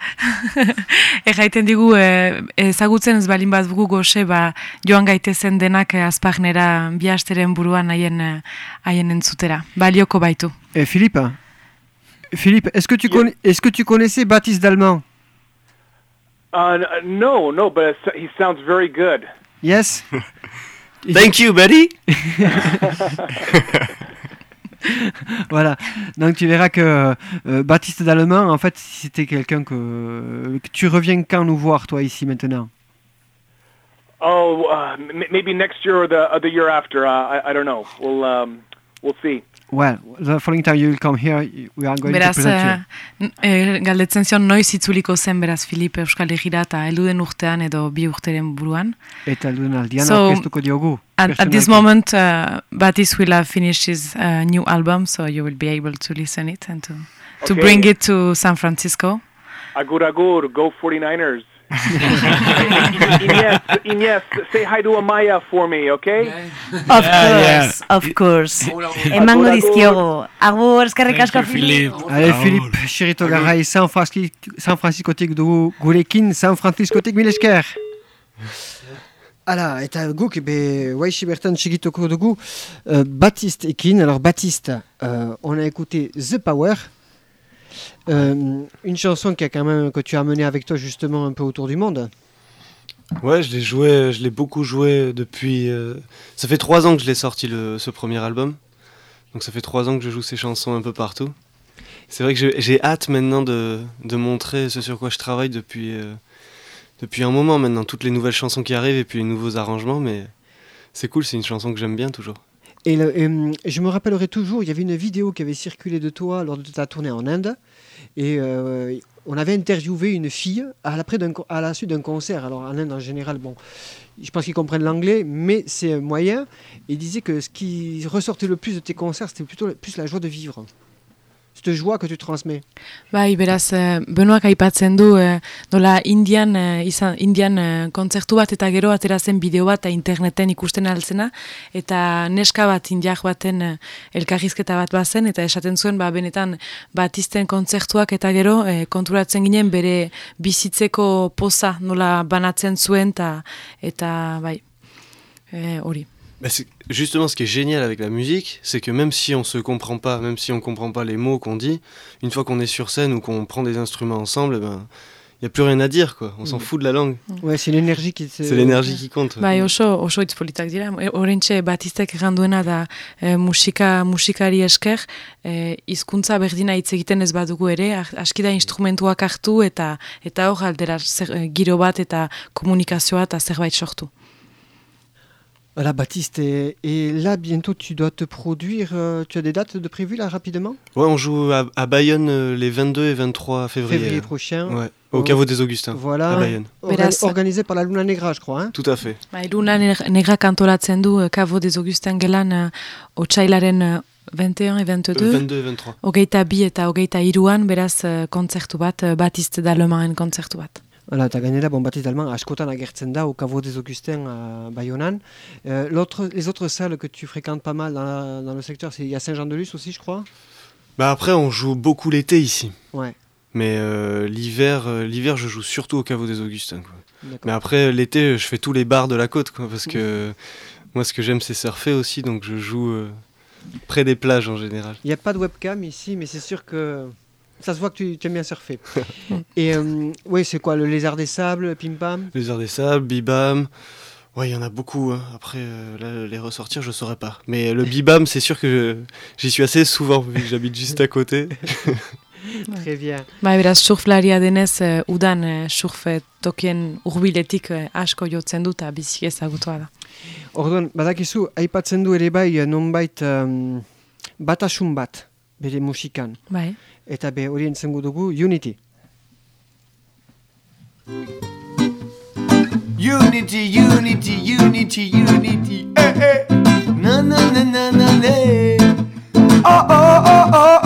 erraiten digu, uh, ezagutzen ez balin bat bugu goxe, ba, joan gaitezen denak uh, azpagnera bihasteren buruan haien uh, haien entzutera. Balioko baitu. Eh, Philippe, Philippe, est-ce que tu connais, est-ce que tu connaissais Baptiste Dallemand? Uh, no, no, but he sounds very good. Yes. Thank you, buddy. voilà. Donc tu verras que euh, Baptiste Dallemand, en fait, c'était quelqu'un que, que tu reviens quand nous voir, toi, ici maintenant? Oh, uh, m- maybe next year or the, or the year after. Uh, I, I don't know. We'll, um, we'll see. Well, the following time you will come here, we are going to present you. uh, n- eh, galdetzen zion noiz itzuliko zen beraz Filip Euskal Herrira eta eluden urtean edo bi urteren buruan. Eta alduen aldian So, aurkeztuko diogu. And at this moment, uh, Batis will have finished his uh, new album, so you will be able to listen it and to, to bring it to San Francisco. Agur agur, go 49ers. Ines, Ines, say hi to Amaya for me, okay? Of course, of course. Emango dizkiogu. Agur, eskerrik asko, Filip. Allez, Agur. Philippe, Xerito Garay, San, Francisco, San Franciscotik dugu gurekin, San Franciscotik mil esker. Hala, eta guk, be, waixe bertan txigituko dugu, euh, Baptiste ekin. Alors, Baptiste, euh, on a écouté The Power, euh, une chanson qui a quand même, que tu as menée avec toi justement un peu autour du monde. Ouais, je l'ai joué, je l'ai beaucoup joué depuis. euh, Ça fait trois ans que je l'ai sorti le, ce premier album, donc ça fait trois ans que je joue ces chansons un peu partout. C'est vrai que j'ai- hâte maintenant de, de montrer ce sur quoi je travaille depuis euh, depuis un moment maintenant, toutes les nouvelles chansons qui arrivent et puis les nouveaux arrangements, mais c'est cool, c'est une chanson que j'aime bien toujours. Et, le- et, hum, je me rappellerai toujours, il y avait une vidéo qui avait circulé de toi lors de ta tournée en Inde. Et euh, on avait interviewé une fille à à la suite d'un concert. Alors en Inde en général, bon, je pense qu'ils comprennent l'anglais, mais c'est moyen. Et disait que ce qui ressortait le plus de tes concerts, c'était plutôt plus la joie de vivre. Cette joie que tu transmets. Bai, beraz, eh, Benoak aipatzen du, eh, nola Indian, eh, izan, Indian eh, kontzertu bat eta gero atera zen bideo bat interneten ikusten altzena, eta neska bat indiak baten eh, elkarrizketa bat bazen, eta esaten zuen, ba, benetan, batisten kontzertuak eta gero eh, konturatzen ginen bere bizitzeko poza nola banatzen zuen, eta, eta bai, eh, hori. Bah, justement, ce qui est génial avec la musique, c'est que même si on se comprend pas, même si on comprend pas les mots qu'on dit, une fois qu'on est sur scène ou qu'on prend des instruments ensemble, ben, il y a plus rien à dire, quoi. On s'en fout de la langue. Ouais, c'est l'énergie qui. C'est l'énergie qui compte. Bai, oso, oso hitz politak dira. E, Horentxe batistek erranduena da e, musika, musikari esker, e, hizkuntza berdina hitz egiten ez badugu ere, aski da instrumentuak hartu eta eta hor aldera zer, e, giro bat eta komunikazioa eta zerbait sortu. Voilà, Baptiste. Et, et là, bientôt, tu dois te produire. euh, tu as des dates de prévues là, rapidement? Ouais, on joue à, à Bayonne euh, les 22 et 23 février. Février prochain. Ouais, au caveau des Augustins, Voilà. à Bayonne. Organisé par la Luna Negra, je crois. Hein? Tout à fait. Bai, Luna negra kantolatzen du e, Cabo des Augustin gelan otsailaren e, 21 et Euh, 22. 22 et 23. Hogeita bi eta hogeita iruan, beraz e, kontzertu bat, e, Batiste Dalemaen kontzertu bat. Voilà, eta gainera, bon, Baptiste Allemand, askotan agertzen da, au Caveau des Augustins à Bayonne. Euh, l'autre- les autres salles que tu fréquentes pas mal dans, la- dans le secteur, c'est il y a Saint-Jean-de-Luz aussi, je crois. Bah après, on joue beaucoup l'été ici. Ouais, Mais euh, l'hiver, euh, l'hiver, je joue surtout au caveau des Augustins. Quoi. Mais après, l'été, je fais tous les bars de la côte, quoi, parce que moi, ce que j'aime, c'est surfer aussi, donc je joue près des plages en général. Il n'y a pas de webcam ici, mais c'est sûr que ça se voit que tu, tu aimes bien surfer. Et euh, oui, c'est quoi, le lézard des sables, Pim Pam? Heures des sables, Bibam. Ouais, il y en a beaucoup. hein. Après, euh, là, les ressortir, je saurais pas. Mais le bibam, c'est sûr que j'y suis assez souvent, vu que j'habite juste à côté. Très bien. Bai, beraz, surflaria denez, eh, udan eh, surf tokien urbiletik eh, asko jotzen du eta bizik ezagutua da. Orduan, badakizu, aipatzen du ere bai nonbait um, batasun bat bere musikan. Bai. Eta be hori entzengu dugu Unity. Unity, unity, unity, unity. Eh, eh. Na na na na na na. Oh oh oh oh oh oh.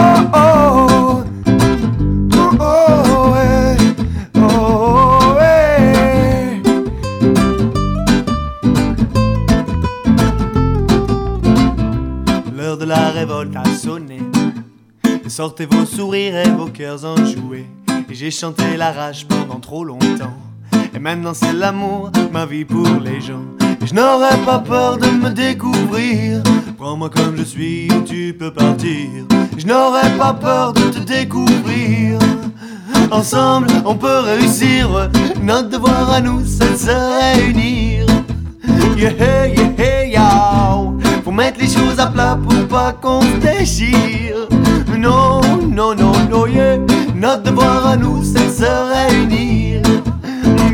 Sortez vos sourires et vos cœurs enjoués. J'ai chanté la rage pendant trop longtemps. Et maintenant c'est l'amour, ma vie pour les gens. Je n'aurais pas peur de me découvrir. Prends-moi comme je suis, tu peux partir. Je n'aurais pas peur de te découvrir. Ensemble, on peut réussir. Notre devoir à nous, c'est de se réunir. Yeah, yeah, yeah. Faut mettre les choses à plat pour pas qu'on se déchire. Non, non, non, non, yeah. Notre devoir à nous, c'est de se réunir.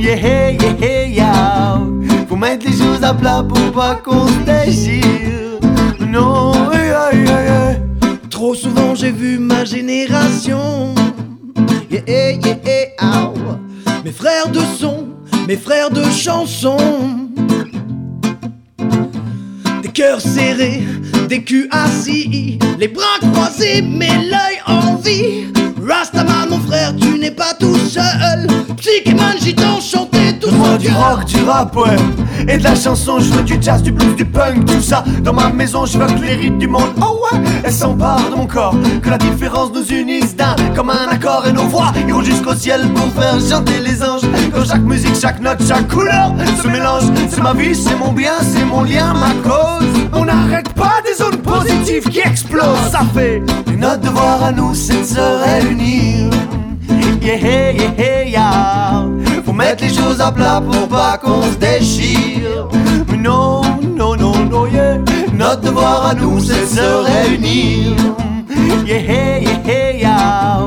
Yeah, yeah, yeah. Faut mettre les choses à plat pour pas qu'on se déchire. Non, yeah, yeah, yeah. Trop souvent j'ai vu ma génération. Yeah, yeah, yeah, ow. Mes frères de son, mes frères de chansons. Des cœurs serrés, assis, les bras croisés, mais l'œil en vie. Rastaman, mon frère, tu n'es pas tout seul. Psycheman, gitan, chanter tout Donne-moi du rock, du rap, ouais. Et de la chanson, je veux du jazz, du blues, du punk, tout ça. Dans ma maison, je veux que les rythmes du monde, oh ouais, elles s'emparent de mon corps. Que la différence nous unisse d'un, comme un accord et nos voix iront jusqu'au ciel pour faire chanter les anges. Quand chaque musique, chaque note, chaque couleur se mélange. C'est ma vie, c'est mon bien, c'est mon lien, ma cause. On n'arrête pas des zones positives qui explosent. Ça fait notre devoir à nous, c'est de se réunir. Yeah, yeah, yeah. Faut mettre les choses à plat pour pas qu'on se déchire. Non, non, non, non, yeah. Notre devoir à nous, c'est de se réunir. Yeah, yeah, yeah.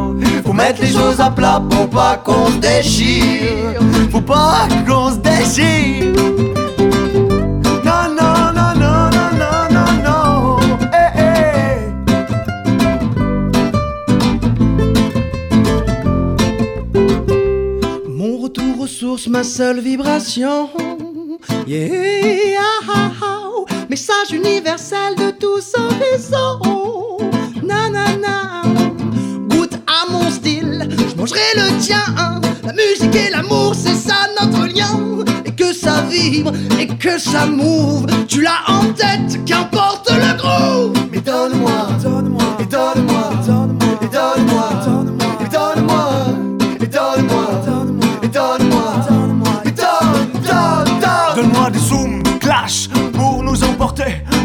Faut mettre les choses à plat pour pas qu'on se déchire. Faut pas qu'on se déchire. Ma seule vibration. Yeah, ah, ah, message universel de tous horizons. Nanana, goûte à mon style, je mangerai le tien. La musique et l'amour, c'est ça notre lien. Et que ça vibre et que ça move. Tu l'as en tête, qu'importe le groove. Mais donne-moi, donne-moi, et donne-moi, donne-moi, et donne-moi,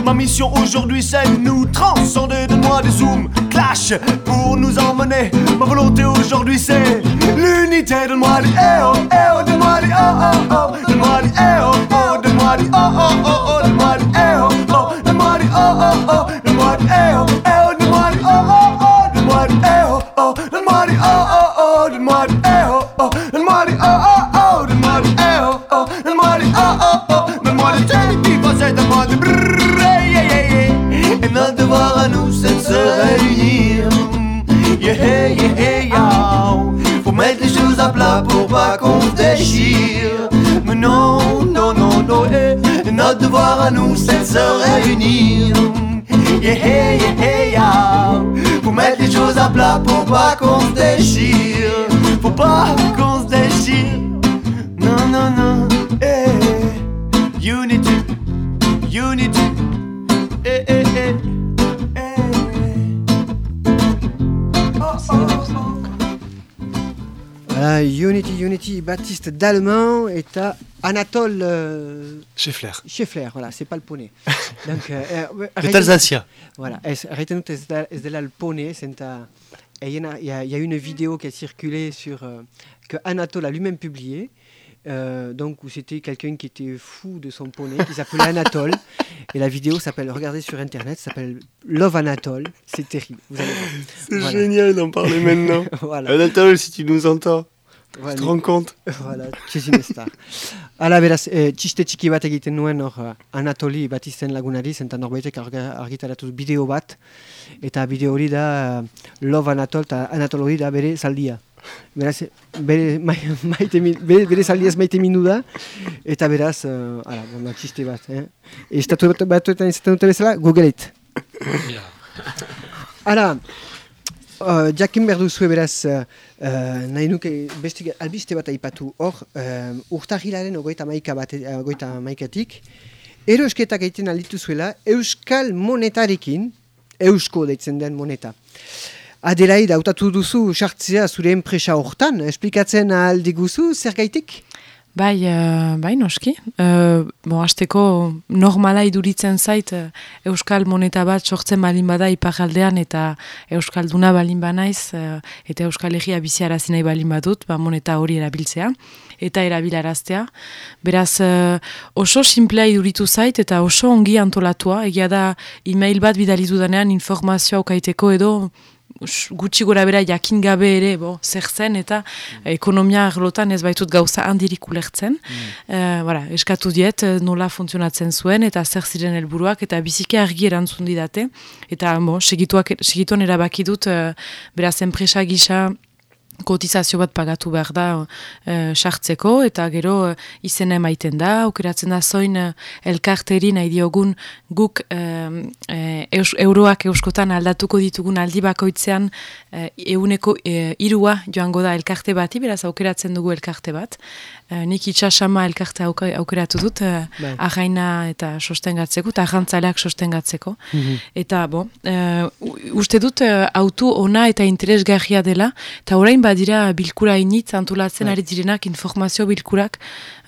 Ma mission aujourd'hui, c'est de nous transcender. Donne-moi des zooms, clash, pour nous emmener. Ma volonté aujourd'hui, c'est l'unité. Donne-moi des eh oh, eh oh, donne-moi des oh oh oh, donne-moi des eh oh oh, donne-moi des oh oh oh oh, Mais non, non, non, non, eh. Notre devoir à nous, c'est de se réunir. Yeah, yeah, yeah. Faut mettre les choses à plat pour pas qu'on se déchire. Faut pas Voilà, Unity, Unity, Baptiste d'Allemand et à Anatole euh, Scheffler. Scheffler, voilà, c'est pas le poney. Donc, euh, euh, C'est Alsacien. Voilà, da, ez dela le poney, c'est un- il y, a- y une vidéo qui a circulé sur, euh, que Anatole a lui-même publiée, euh, donc où c'était quelqu'un qui était fou de son poney, qui s'appelait Anatole. Et la vidéo s'appelle, regardez sur internet, s'appelle Love Anatole. C'est terrible. Vous allez voir. C'est Voilà. génial d'en parler maintenant. Voilà. Anatole, si tu nous entends, Voilà. tu te rends compte Voilà, txezin ez da. Hala, beraz, e, txiste txiki bat egiten nuen hor eh, Anatoli bat izten lagunari, zenta norbaitek argitaratu bideo bat, eta bideo hori da eh, Love Anatol, eta Anatol hori da bere zaldia. Beraz, bere, mai, maite, bere, bere zaldiaz maite mindu da, eta beraz, uh, ala, bon, txiste bat. Eh? Estatu bat- batuetan izaten dute bezala, Google it. Ara, uh, jakin behar duzue beraz, uh, nahi nuke beste albiste bat aipatu hor, uh, urtahilaren ogoita maika bat, eh, ogoita maikatik, erosketak egiten alditu zuela, euskal monetarekin, eusko deitzen den moneta. Adelaide, hautatu duzu sartzea zure enpresa hortan, esplikatzen aldiguzu, zer gaitik? Bai, eh, bai noski. Uh, bo, azteko normala iduritzen zait eh, Euskal moneta bat sortzen balin bada iparaldean eta Euskalduna balin banaiz uh, eta Euskal Herria biziarazi nahi balin badut, ba, moneta hori erabiltzea eta erabilaraztea. Beraz, eh, oso simplea iduritu zait eta oso ongi antolatua. Egia da, e-mail bat bidali dudanean informazioa okaiteko edo gutxi gora bera jakin gabe ere, bo, zer zen, eta ekonomia arlotan ez baitut gauza handirik ulertzen. Eh, bara, eskatu diet eh, nola funtzionatzen zuen, eta zer ziren helburuak eta biziki argi erantzun didate. Eta, bo, segituak, segituan erabaki dut, eh, beraz, enpresa gisa, kotizazio bat pagatu behar da sartzeko eta gero eh, izena emaiten da, aukeratzen da zoin eh, elkarteri nahi diogun guk eh, eus, euroak euskotan aldatuko ditugun aldi bakoitzean eh, euneko eh, irua joango da elkarte bati, beraz aukeratzen dugu elkarte bat. Eh, nik itxasama elkarte auka, aukeratu dut, eh, Bai. arraina eta sostengatzeko, eta arrantzaleak sostengatzeko. Eta, bo, u- uste dut autu ona eta interesgarria dela, eta orain badira bilkura initz antolatzen ari direnak informazio bilkurak,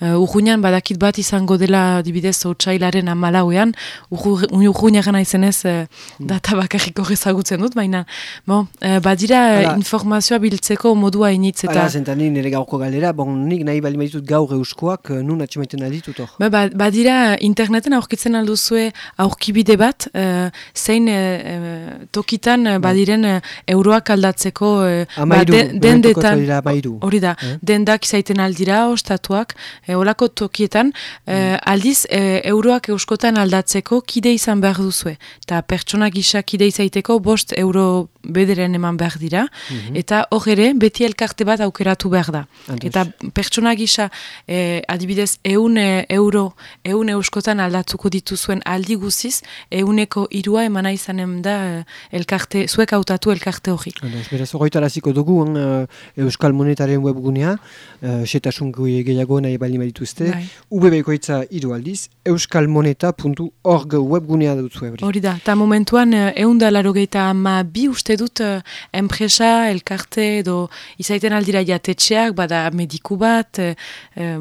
uh, urruñan badakit bat izango dela dibidez otxailaren amalauean, urruña gana izenez uh, data bakarrik horrezagutzen dut, baina bo, eh, badira eh, Hala. informazioa biltzeko modua initz eta... Eta zenta nik nire gaurko galera, bon, nik nahi bali ditut gaur euskoak, eh, nun atxemaiten alditut hor. Ba, ba- badira interneten aurkitzen alduzue aurkibide bat, eh, zein eh, eh, tokitan eh, badiren eh, euroak aldatzeko eh, Amairu, de- dendetan, amairu. hori da, Eh? dendak izaiten aldira, ostatuak, eh, olako tokietan, eh, aldiz eh, euroak euskotan aldatzeko kide izan behar duzue. Eta pertsona gisa kide izaiteko bost euro bederen eman behar dira, eta hor ere beti elkarte bat aukeratu behar da. Ados. Eta pertsona gisa, eh, adibidez, eun eh, euro, eun euskotan aldatuko dituzuen aldi guziz, euneko irua emana izanen da eh, elkarte, zuek hautatu elkarte hori. Beraz, horretaraziko dugu han, eh, Euskal Monetaren webgunea, uh, setasun gehiago nahi bali dituzte, Bai. UBBkoitza hiru aldiz, euskalmoneta.org webgunea dutzu ebri. Hori da, eta momentuan ehun da larogeita ama bi uste dut eh, enpresa, elkarte edo izaiten aldira jatetxeak, bada mediku bat, eh,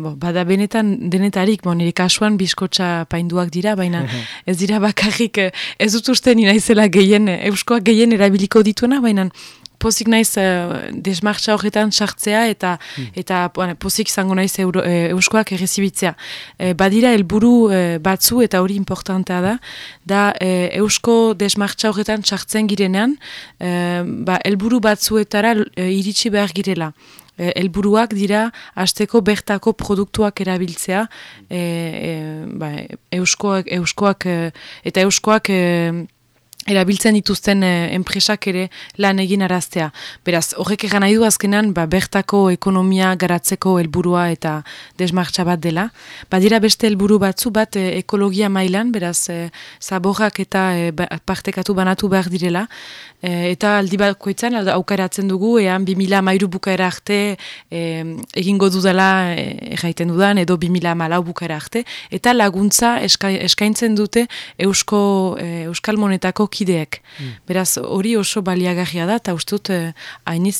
bo, bada benetan denetarik, bo, nire kasuan biskotxa painduak dira, baina ez dira bakarrik, ez dut uste ni naizela gehien, eh, euskoak gehien erabiliko dituena, baina pozik naiz uh, desmartza horretan sartzea eta eta bueno, pozik izango naiz euro, eh, euskoak errezibitzea. Eh, badira helburu eh, batzu eta hori importantea da, da eh, eusko desmartza horretan sartzen girenean, eh, ba, helburu batzuetara eh, iritsi behar girela. Helburuak dira hasteko bertako produktuak erabiltzea eh, eh, ba, euskoak, euskoak eh, eta euskoak eh, erabiltzen dituzten eh, enpresak ere lan egin araztea. Beraz, horrek egan nahi du azkenan, ba, bertako ekonomia garatzeko helburua eta desmartxa bat dela. Badira beste helburu batzu bat eh, ekologia mailan, beraz, eh, zaborrak eta ba- partekatu banatu behar direla. Eh, eta aldi bakoitzan aukeratzen dugu, ean 2000 mairu bukaera arte eh, egingo dudala erraiten dudan, edo 2000 malau bukaera arte, eta laguntza eska, eskaintzen dute Eusko, eh, Euskal Monetako kideek. Beraz, hori oso baliagarria da, eta uste dut eh,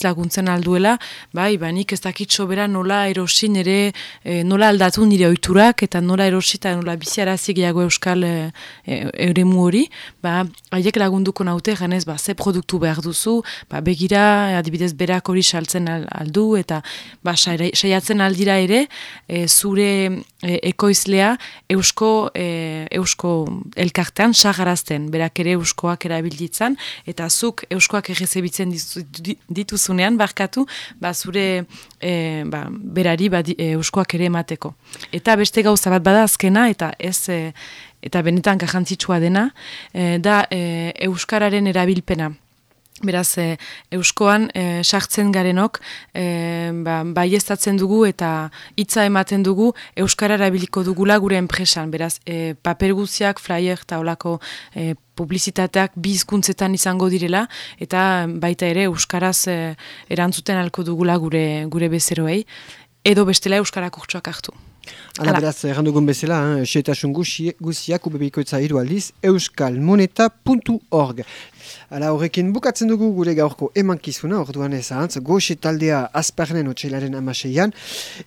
laguntzen alduela, bai, ba, nik ez dakit sobera nola erosin ere, eh, nola aldatu nire oiturak, eta nola erosi eta nola biziarazi gehiago euskal eh, eh, eremu hori, ba, haiek lagunduko naute, ganez, ba, ze produktu behar duzu, ba, begira, adibidez, berak hori saltzen al, aldu, eta ba, saiatzen aldira ere, e, zure e, ekoizlea eusko, e, eusko elkartean sagarazten, berak ere euskoak erabilitzan, eta zuk euskoak errezebitzen dituzunean, barkatu, ba, zure e, ba, berari ba, di- e, euskoak ere emateko. Eta beste gauza bat bada azkena, eta ez... E, eta benetan garrantzitsua dena, e, da e, euskararen erabilpena. Beraz, e, Euskoan e, sartzen garenok e, ba, baiestatzen dugu eta hitza ematen dugu Euskara erabiliko dugula gure enpresan. Beraz, e, paper guziak, flyer eta olako e, publizitateak bi hizkuntzetan izango direla eta baita ere Euskaraz e, erantzuten alko dugula gure, gure bezeroei edo bestela Euskara kurtsuak hartu. Hala, beraz, errandugun bezala, eh, xetasun guzi- guziak ubebikoitza hiru aldiz, euskalmoneta.org. Hala, horrekin bukatzen dugu gure gaurko emankizuna, orduan ez ahantz, goxe taldea azparnen otxailaren amaseian,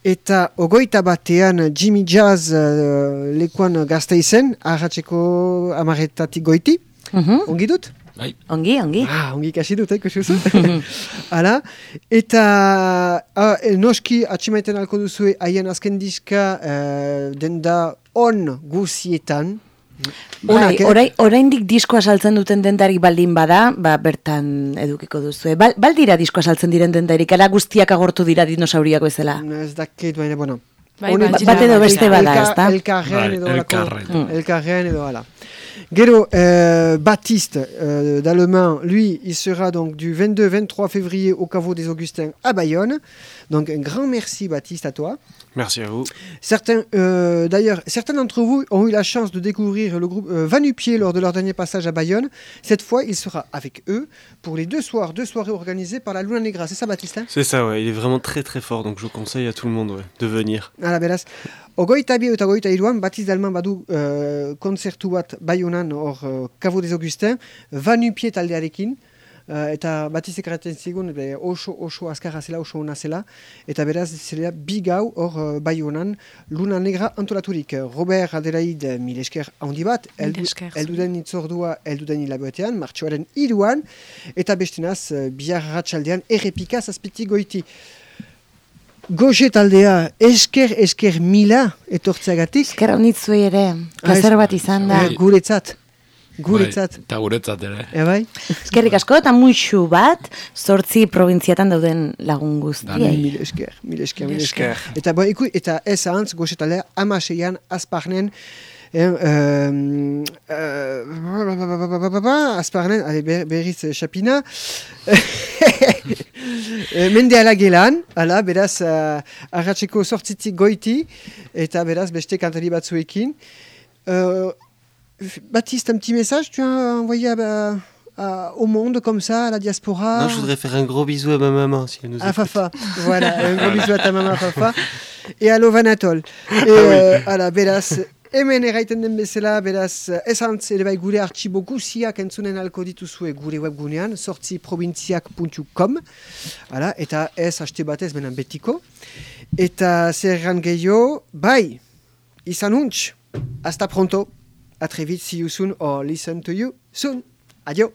eta ogoita batean Jimmy Jazz uh, lekuan gazte izen, ahatzeko amaretatik goiti, Mhm. ongi dut? Bai, Ongi, ongi. Ah, ongi ikasi dut, eh, kusuzu. Hala, eta ah, eh, noski atximaiten alko duzue haien azken diska eh, denda on guzietan. Bai, Onak, eh? orai, oraindik diskoa saltzen duten dendarik baldin bada, ba, bertan edukiko duzu. Bal, baldira diskoa saltzen diren dendarik, ala guztiak agortu dira dinosauriak bezala. Ez dakit, baina, bueno. Bai, Honen- badira- Bat edo beste bada, Elka- ezta? Elkarren Bai, edo alako- elkarren. Elkarren edo ala. Gero, euh, Baptiste euh, d'Allemagne, lui, il sera donc du 22-23 février au Caveau des Augustins à Bayonne. Donc un grand merci Baptiste à toi. Merci à vous. Certains, euh, d'ailleurs, certains d'entre vous ont eu la chance de découvrir le groupe euh, Vanupier lors de leur dernier passage à Bayonne. Cette fois, il sera avec eux pour les deux soirs, deux soirées organisées par la Luna Negra. C'est ça, Baptiste hein? C'est ça, ouais. Il est vraiment très très fort, donc je conseille à tout le monde ouais, de venir. Hala, beraz, ogoita bi eta ogoita iruan, Baptiste Dalman badu euh, konzertu bat Bayonan hor euh, Cavo des Augustins, Vanupier taldearekin, Uh, eta Batiste ekarraten zigun, be, oso, oso azkarra zela, oso ona zela, eta beraz zela bi gau hor uh, Bayonan Luna Negra antolaturik. Robert Adelaide mil esker handi bat, Mil heldu esker, heldu den itzordua, heldu den hilabetean, martxoaren iruan, eta bestenaz, uh, bihar ratxaldean, errepika zazpiti goiti. Goxe taldea, esker, esker mila etortzeagatik, Ezkerra honitzuei ere, plazer bat izan da. eh, guretzat, guretzat, Bai, eta guretzat ere. e bai? Eskerrik asko eta muixu bat, zortzi probintziatan dauden lagun guztiei. Mil esker, mil esker, mil Mil esker. Eta, bo, iku, eta ez ahantz, goxe taldea, amaseian, azparnen, eh, uh, azparnen, ale, ber, berriz eh, xapina, Eh, mende ala gelan, ala, beraz, uh, arratseko sortzitik goiti, eta beraz, beste kantari batzuekin. Euh, Baptiste, un petit message tu as envoyé à- à- au monde comme ça, à la diaspora Non, je voudrais faire un gros bisou à ma maman si elle nous à écoute. Fafa, voilà, un gros bisou à ta maman Fafa, et à Lovanatol. Et euh, ala, beraz, hemen erraiten den bezala, beraz, esantz ere bai gure artxibo guziak entzunen alko dituzue gure webgunean, sortzi probintziak.com, ala, eta ez haste batez benen betiko. Eta zerran gehiago, bai, izan huntz, hasta pronto, a très vite, see you soon, or listen to you soon. Adio!